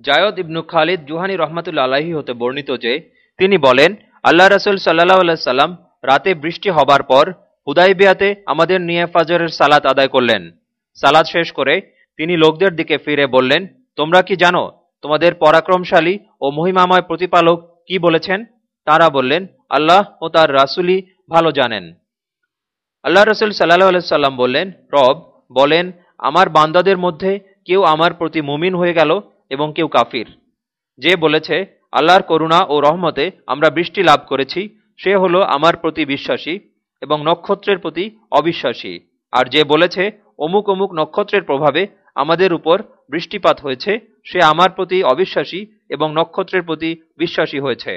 জায়দ ইবনু খালিদ জুহানি রহমাতুল্লা আলাহি হতে বর্ণিত যে, তিনি বলেন, আল্লাহ রসুল সাল্লাহ সাল্লাম রাতে বৃষ্টি হবার পর হুদাইবিয়াতে আমাদের নিয়ে ফাজরের সালাত আদায় করলেন। সালাদ শেষ করে তিনি লোকদের দিকে ফিরে বললেন, তোমরা কি জানো তোমাদের পরাক্রমশালী ও মহিমাময় প্রতিপালক কি বলেছেন? তারা বললেন, আল্লাহ ও তার রাসুলি ভালো জানেন। আল্লাহ রসুল সাল্লাহ সাল্লাম বললেন, রব বলেন, আমার বান্দাদের মধ্যে কেউ আমার প্রতি মুমিন হয়ে গেল এবং কেউ কাফির। যে বলেছে, আল্লাহর করুণা ও রহমতে আমরা বৃষ্টি লাভ করেছি, সে হলো আমার প্রতি বিশ্বাসী এবং নক্ষত্রের প্রতি অবিশ্বাসী। আর যে বলেছে, অমুক অমুক নক্ষত্রের প্রভাবে আমাদের উপর বৃষ্টিপাত হয়েছে, সে আমার প্রতি অবিশ্বাসী এবং নক্ষত্রের প্রতি বিশ্বাসী হয়েছে।